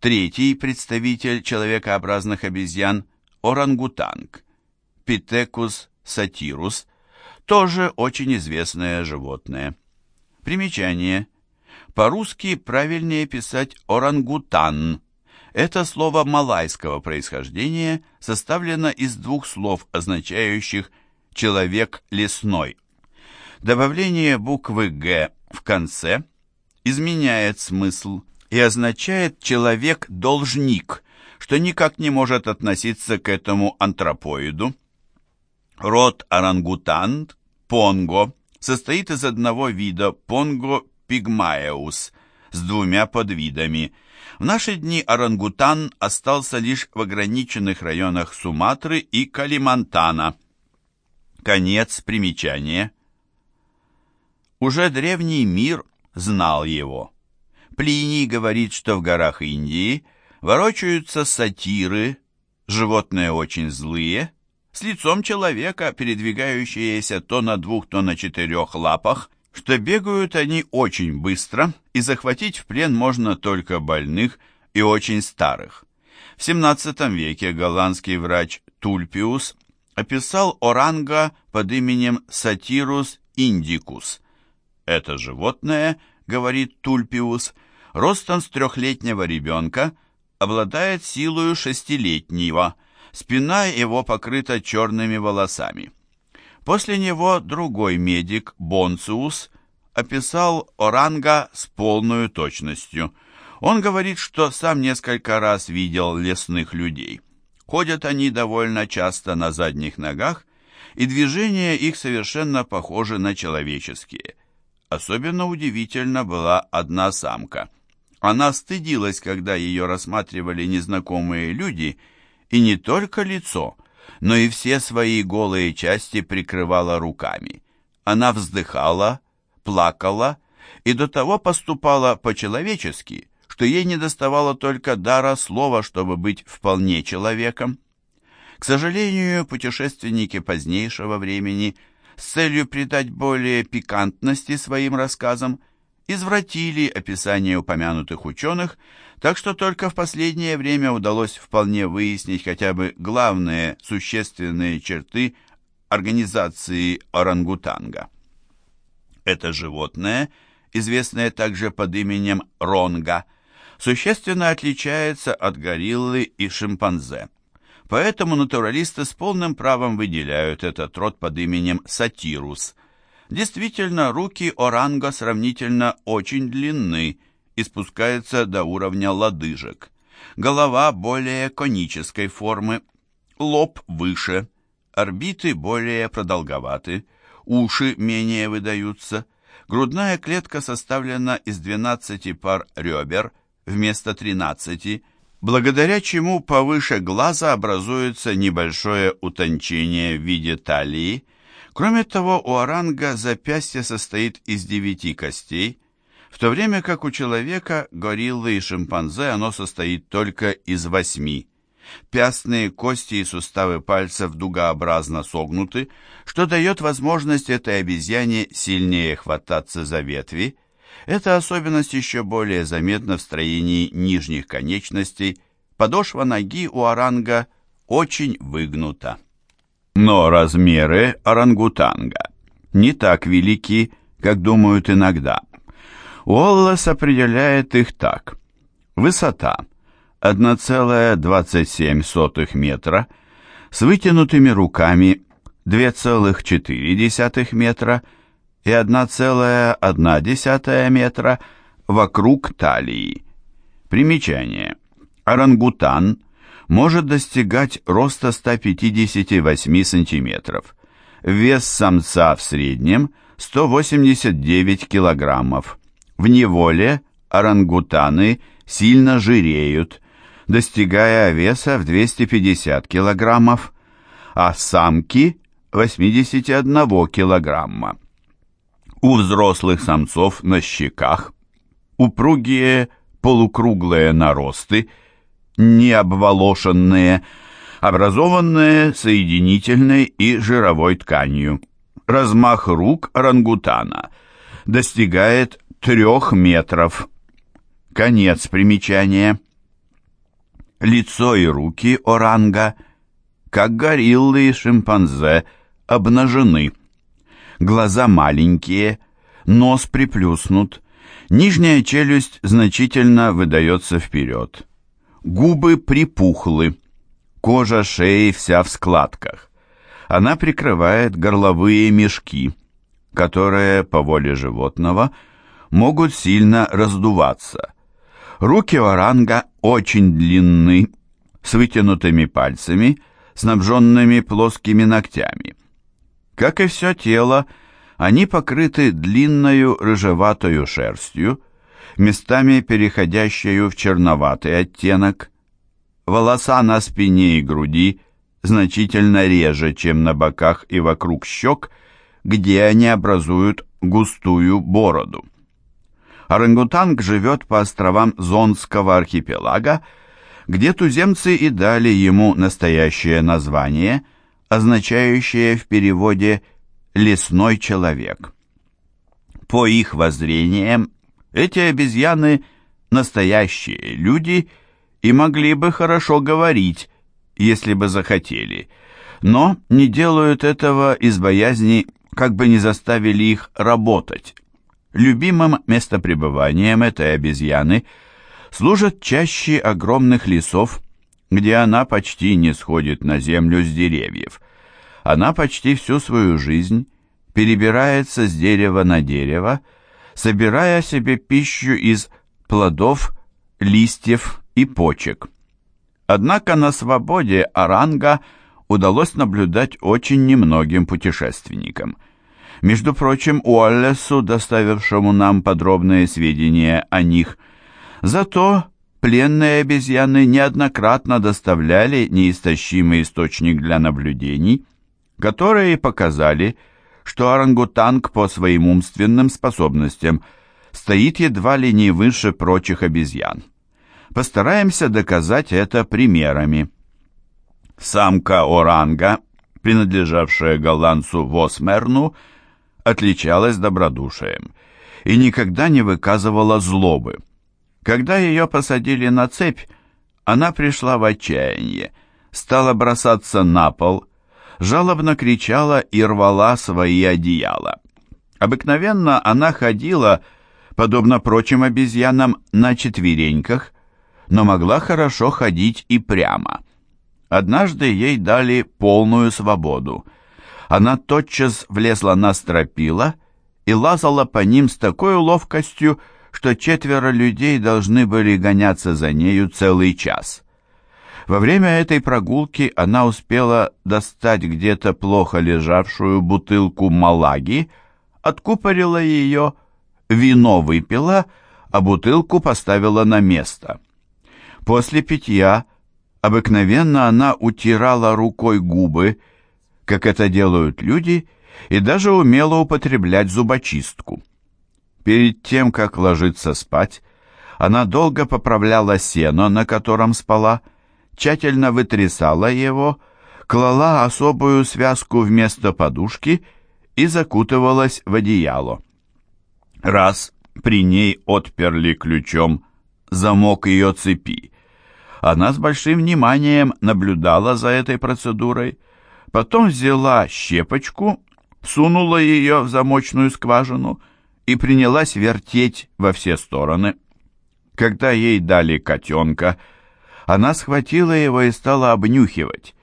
Третий представитель человекообразных обезьян – орангутанг, Питекус сатирус, тоже очень известное животное. Примечание. По-русски правильнее писать орангутан. Это слово малайского происхождения составлено из двух слов, означающих «человек лесной». Добавление буквы «г» в конце изменяет смысл и означает «человек-должник», что никак не может относиться к этому антропоиду. Род орангутант, понго, состоит из одного вида понго пигмаеус с двумя подвидами. В наши дни орангутан остался лишь в ограниченных районах Суматры и Калимантана. Конец примечания. Уже древний мир знал его. Плиний говорит, что в горах Индии ворочаются сатиры, животные очень злые, с лицом человека, передвигающиеся то на двух, то на четырех лапах, что бегают они очень быстро, и захватить в плен можно только больных и очень старых. В XVII веке голландский врач Тульпиус описал оранга под именем Сатирус индикус. Это животное, говорит Тульпиус, ростом с трехлетнего ребенка, обладает силою шестилетнего – Спина его покрыта черными волосами. После него другой медик, Бонциус, описал оранга с полной точностью. Он говорит, что сам несколько раз видел лесных людей. Ходят они довольно часто на задних ногах, и движения их совершенно похожи на человеческие. Особенно удивительно была одна самка. Она стыдилась, когда ее рассматривали незнакомые люди – и не только лицо, но и все свои голые части прикрывала руками. Она вздыхала, плакала и до того поступала по-человечески, что ей не доставало только дара слова, чтобы быть вполне человеком. К сожалению, путешественники позднейшего времени с целью придать более пикантности своим рассказам извратили описание упомянутых ученых, так что только в последнее время удалось вполне выяснить хотя бы главные существенные черты организации орангутанга. Это животное, известное также под именем ронга, существенно отличается от гориллы и шимпанзе. Поэтому натуралисты с полным правом выделяют этот род под именем сатирус. Действительно, руки оранга сравнительно очень длинны, и спускается до уровня лодыжек. Голова более конической формы, лоб выше, орбиты более продолговаты, уши менее выдаются, грудная клетка составлена из 12 пар ребер вместо 13, благодаря чему повыше глаза образуется небольшое утончение в виде талии. Кроме того, у оранга запястье состоит из девяти костей, в то время как у человека, гориллы и шимпанзе оно состоит только из восьми. Пястные кости и суставы пальцев дугообразно согнуты, что дает возможность этой обезьяне сильнее хвататься за ветви. Эта особенность еще более заметна в строении нижних конечностей. Подошва ноги у оранга очень выгнута. Но размеры орангутанга не так велики, как думают иногда – Уоллес определяет их так. Высота 1,27 метра, с вытянутыми руками 2,4 метра и 1,1 метра вокруг талии. Примечание. Орангутан может достигать роста 158 сантиметров. Вес самца в среднем 189 килограммов. В неволе орангутаны сильно жиреют, достигая веса в 250 килограммов, а самки – 81 килограмма. У взрослых самцов на щеках упругие полукруглые наросты, не обволошенные, образованные соединительной и жировой тканью. Размах рук орангутана достигает трех метров. Конец примечания. Лицо и руки оранга, как гориллы и шимпанзе, обнажены. Глаза маленькие, нос приплюснут, нижняя челюсть значительно выдается вперед. Губы припухлы, кожа шеи вся в складках. Она прикрывает горловые мешки, которые, по воле животного, могут сильно раздуваться. Руки оранга очень длинны, с вытянутыми пальцами, снабженными плоскими ногтями. Как и все тело, они покрыты длинною рыжеватою шерстью, местами переходящую в черноватый оттенок. Волоса на спине и груди значительно реже, чем на боках и вокруг щек, где они образуют густую бороду. Орангутанг живет по островам Зонского архипелага, где туземцы и дали ему настоящее название, означающее в переводе «лесной человек». По их воззрениям, эти обезьяны – настоящие люди и могли бы хорошо говорить, если бы захотели, но не делают этого из боязни, как бы не заставили их работать. Любимым местопребыванием этой обезьяны служат чаще огромных лесов, где она почти не сходит на землю с деревьев. Она почти всю свою жизнь перебирается с дерева на дерево, собирая себе пищу из плодов, листьев и почек. Однако на свободе оранга удалось наблюдать очень немногим путешественникам – между прочим, Уоллесу, доставившему нам подробные сведения о них. Зато пленные обезьяны неоднократно доставляли неистощимый источник для наблюдений, которые показали, что орангутанг по своим умственным способностям стоит едва ли не выше прочих обезьян. Постараемся доказать это примерами. Самка оранга, принадлежавшая голландцу Восмерну, отличалась добродушием и никогда не выказывала злобы. Когда ее посадили на цепь, она пришла в отчаяние, стала бросаться на пол, жалобно кричала и рвала свои одеяла. Обыкновенно она ходила, подобно прочим обезьянам, на четвереньках, но могла хорошо ходить и прямо. Однажды ей дали полную свободу – она тотчас влезла на стропила и лазала по ним с такой ловкостью, что четверо людей должны были гоняться за нею целый час. Во время этой прогулки она успела достать где-то плохо лежавшую бутылку малаги, откупорила ее, вино выпила, а бутылку поставила на место. После питья обыкновенно она утирала рукой губы как это делают люди, и даже умела употреблять зубочистку. Перед тем, как ложиться спать, она долго поправляла сено, на котором спала, тщательно вытрясала его, клала особую связку вместо подушки и закутывалась в одеяло. Раз при ней отперли ключом замок ее цепи. Она с большим вниманием наблюдала за этой процедурой, Потом взяла щепочку, сунула ее в замочную скважину и принялась вертеть во все стороны. Когда ей дали котенка, она схватила его и стала обнюхивать,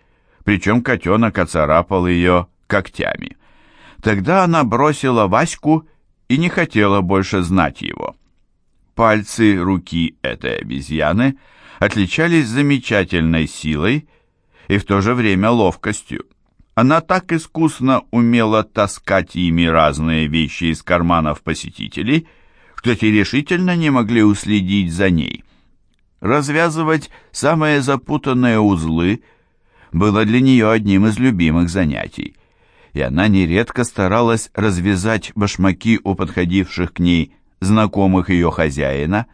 причем котенок оцарапал ее когтями. Тогда она бросила Ваську и не хотела больше знать его. Пальцы руки этой обезьяны отличались замечательной силой и в то же время ловкостью. Она так искусно умела таскать ими разные вещи из карманов посетителей, что те решительно не могли уследить за ней. Развязывать самые запутанные узлы было для нее одним из любимых занятий, и она нередко старалась развязать башмаки у подходивших к ней знакомых ее хозяина.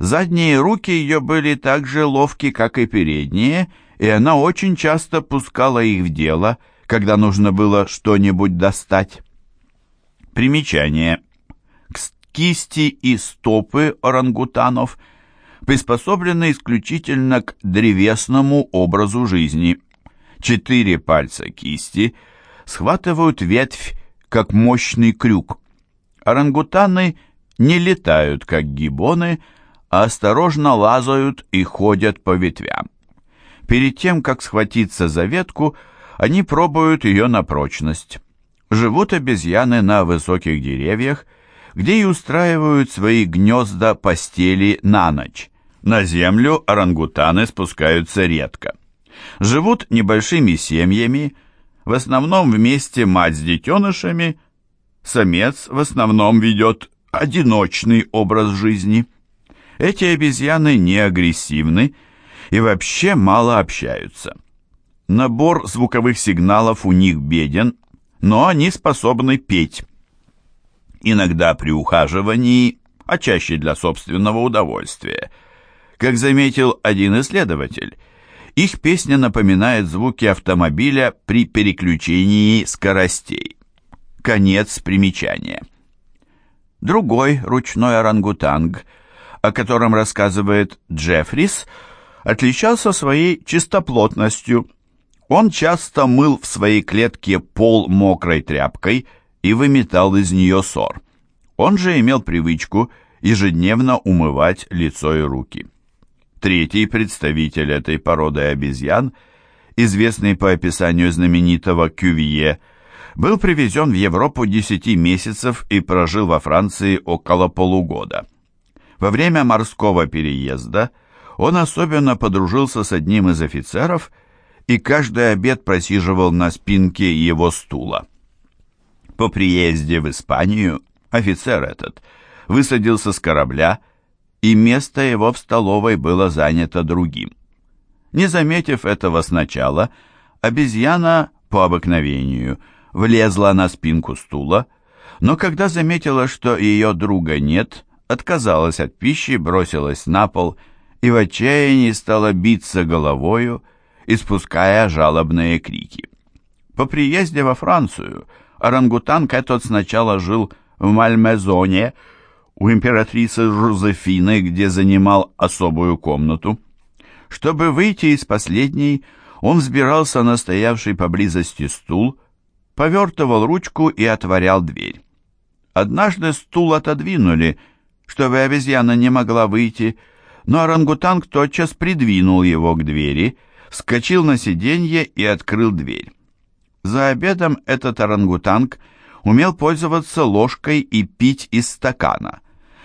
Задние руки ее были так же ловки, как и передние — и она очень часто пускала их в дело, когда нужно было что-нибудь достать. Примечание. Кисти и стопы орангутанов приспособлены исключительно к древесному образу жизни. Четыре пальца кисти схватывают ветвь, как мощный крюк. Орангутаны не летают, как гибоны, а осторожно лазают и ходят по ветвям. Перед тем, как схватиться за ветку, они пробуют ее на прочность. Живут обезьяны на высоких деревьях, где и устраивают свои гнезда постели на ночь. На землю орангутаны спускаются редко. Живут небольшими семьями, в основном вместе мать с детенышами, самец в основном ведет одиночный образ жизни. Эти обезьяны не агрессивны и вообще мало общаются. Набор звуковых сигналов у них беден, но они способны петь. Иногда при ухаживании, а чаще для собственного удовольствия. Как заметил один исследователь, их песня напоминает звуки автомобиля при переключении скоростей. Конец примечания. Другой ручной орангутанг, о котором рассказывает Джеффрис, отличался своей чистоплотностью. Он часто мыл в своей клетке пол мокрой тряпкой и выметал из нее сор. Он же имел привычку ежедневно умывать лицо и руки. Третий представитель этой породы обезьян, известный по описанию знаменитого Кювье, был привезен в Европу 10 месяцев и прожил во Франции около полугода. Во время морского переезда он особенно подружился с одним из офицеров и каждый обед просиживал на спинке его стула. По приезде в Испанию офицер этот высадился с корабля, и место его в столовой было занято другим. Не заметив этого сначала, обезьяна по обыкновению – влезла на спинку стула, но когда заметила, что ее друга нет, отказалась от пищи, бросилась на пол и в отчаянии стала биться головою, испуская жалобные крики. По приезде во Францию орангутанг этот сначала жил в Мальмезоне у императрицы Жозефины, где занимал особую комнату. Чтобы выйти из последней, он взбирался на стоявший поблизости стул, повертывал ручку и отворял дверь. Однажды стул отодвинули, чтобы обезьяна не могла выйти, но орангутанг тотчас придвинул его к двери, вскочил на сиденье и открыл дверь. За обедом этот орангутанг умел пользоваться ложкой и пить из стакана.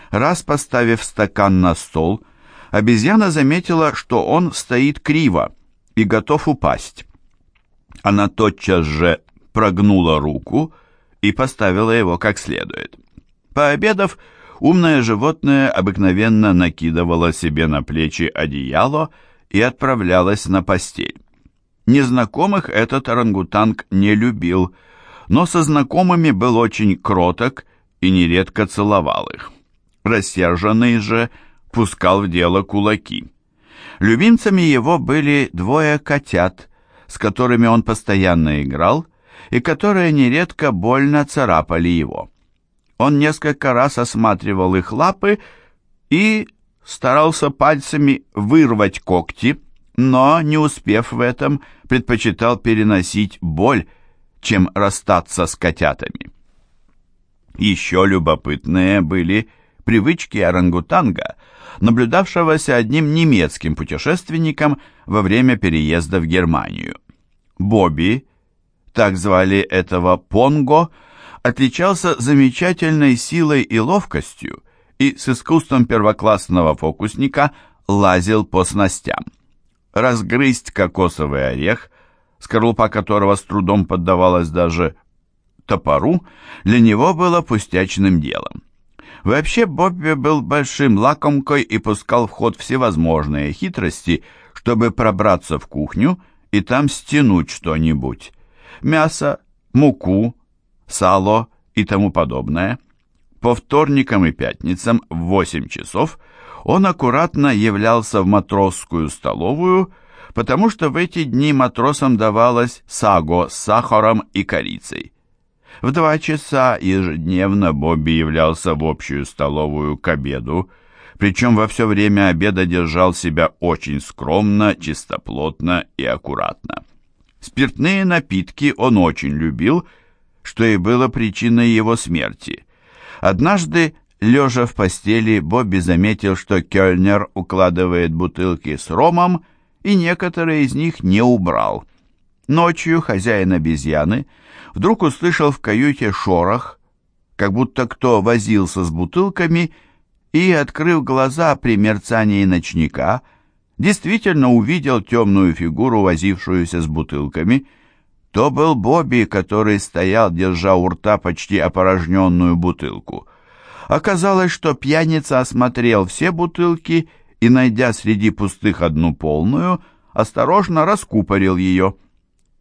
Раз поставив стакан на стол, обезьяна заметила, что он стоит криво и готов упасть. Она тотчас же прогнула руку и поставила его как следует. Пообедав, умное животное обыкновенно накидывало себе на плечи одеяло и отправлялось на постель. Незнакомых этот орангутанг не любил, но со знакомыми был очень кроток и нередко целовал их. Рассерженный же пускал в дело кулаки. Любимцами его были двое котят, с которыми он постоянно играл, и которые нередко больно царапали его. Он несколько раз осматривал их лапы и старался пальцами вырвать когти, но, не успев в этом, предпочитал переносить боль, чем расстаться с котятами. Еще любопытные были привычки орангутанга, наблюдавшегося одним немецким путешественником во время переезда в Германию. Бобби так звали этого Понго, отличался замечательной силой и ловкостью и с искусством первоклассного фокусника лазил по снастям. Разгрызть кокосовый орех, скорлупа которого с трудом поддавалась даже топору, для него было пустячным делом. Вообще Бобби был большим лакомкой и пускал в ход всевозможные хитрости, чтобы пробраться в кухню и там стянуть что-нибудь мясо, муку, сало и тому подобное. По вторникам и пятницам в 8 часов он аккуратно являлся в матросскую столовую, потому что в эти дни матросам давалось саго с сахаром и корицей. В два часа ежедневно Бобби являлся в общую столовую к обеду, причем во все время обеда держал себя очень скромно, чистоплотно и аккуратно. Спиртные напитки он очень любил, что и было причиной его смерти. Однажды, лежа в постели, Бобби заметил, что Кёльнер укладывает бутылки с ромом, и некоторые из них не убрал. Ночью хозяин обезьяны вдруг услышал в каюте шорох, как будто кто возился с бутылками, и, открыв глаза при мерцании ночника, действительно увидел темную фигуру, возившуюся с бутылками. То был Бобби, который стоял, держа у рта почти опорожненную бутылку. Оказалось, что пьяница осмотрел все бутылки и, найдя среди пустых одну полную, осторожно раскупорил ее.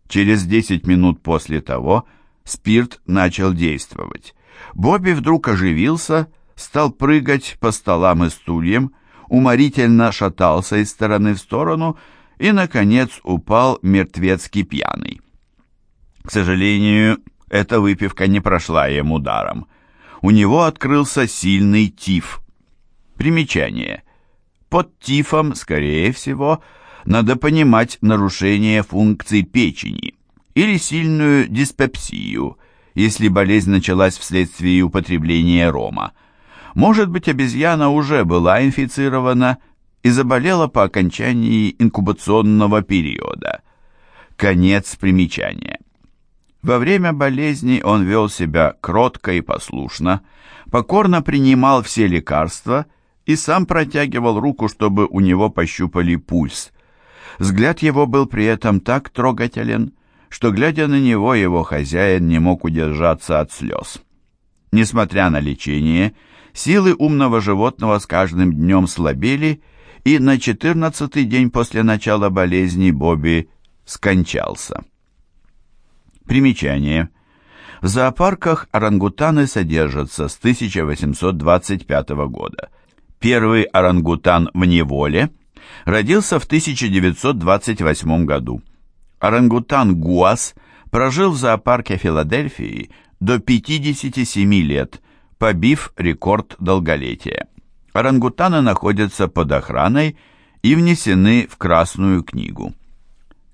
Через десять минут после того спирт начал действовать. Бобби вдруг оживился, стал прыгать по столам и стульям, уморительно шатался из стороны в сторону и, наконец, упал мертвецкий пьяный. К сожалению, эта выпивка не прошла ему даром. У него открылся сильный тиф. Примечание. Под тифом, скорее всего, надо понимать нарушение функций печени или сильную диспепсию – если болезнь началась вследствие употребления рома. Может быть, обезьяна уже была инфицирована и заболела по окончании инкубационного периода. Конец примечания. Во время болезни он вел себя кротко и послушно, покорно принимал все лекарства и сам протягивал руку, чтобы у него пощупали пульс. Взгляд его был при этом так трогателен, что, глядя на него, его хозяин не мог удержаться от слез. Несмотря на лечение, силы умного животного с каждым днем слабели, и на четырнадцатый день после начала болезни Бобби скончался. Примечание. В зоопарках орангутаны содержатся с 1825 года. Первый орангутан в неволе родился в 1928 году. Орангутан Гуас прожил в зоопарке Филадельфии до 57 лет, побив рекорд долголетия. Орангутаны находятся под охраной и внесены в Красную книгу.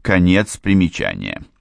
Конец примечания.